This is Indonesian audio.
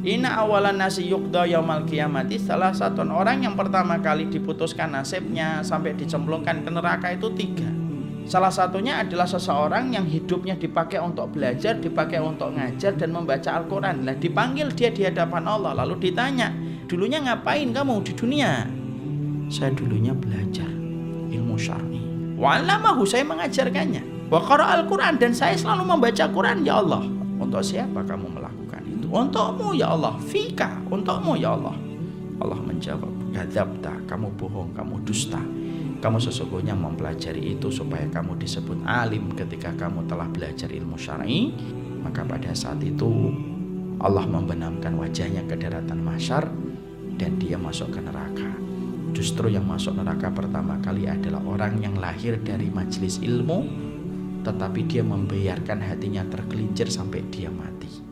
Ina awalan nasi yukda yaumal kiamati Salah satu orang yang pertama kali diputuskan nasibnya Sampai dicemplungkan ke neraka itu tiga. Salah satunya adalah seseorang yang hidupnya dipakai untuk belajar Dipakai untuk ngajar dan membaca Al-Quran. Nah dipanggil dia di hadapan Allah Lalu ditanya Dulunya ngapain kamu di dunia? Saya dulunya belajar ilmu syar'i. Walamahu saya mengajarkannya. Wa Al-Quran dan saya selalu membaca Quran ya Allah Untuk siapa kamu melakukan? Untukmu ya Allah, fika, untukmu ya Allah. Allah menjawab, Gadzabta, kamu bohong, kamu dusta. Kamu sesungguhnya mempelajari itu supaya kamu disebut alim ketika kamu telah belajar ilmu syar'i. Maka pada saat itu Allah membenamkan wajahnya ke daratan masyar dan dia masuk ke neraka. Justru yang masuk neraka pertama kali adalah orang yang lahir dari majelis ilmu tetapi dia membiarkan hatinya tergelincir sampai dia mati.